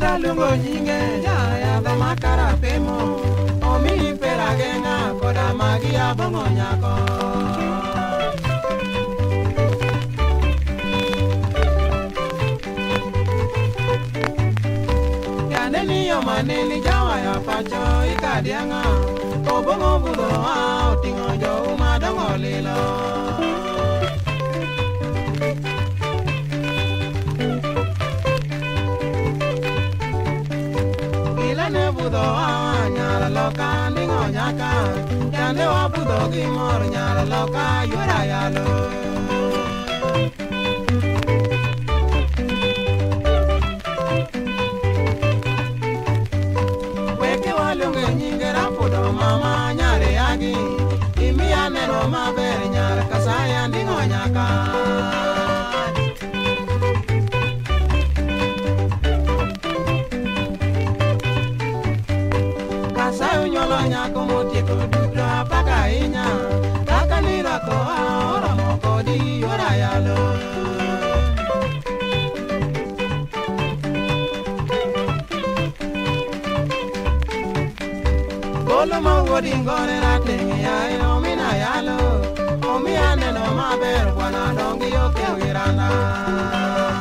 ta lungo nyinge jaya dha makara pemo omi pera genga koda magi abongo nyako Yaneni yomaneni jawa ya pacho ikadianga obongo budo wa otingo jo umadongo lilo Yaneni yomaneni jawa ya pacho ikadianga obongo budo wa otingo jo umadongo lilo budho wawa nyala loka ndingo nyaka kende wabudho gimor nyala loka yuda yalo weki mama nyare yagi nyar kasaya ndingo nyaka Kanya nyako motieko duto apaka ahinya kaka nirwakowa oromo kodi yora yalo Bolo mawuodi ngore rateng' yae omina yalo omiya neno maber bwana dongi yo wirana.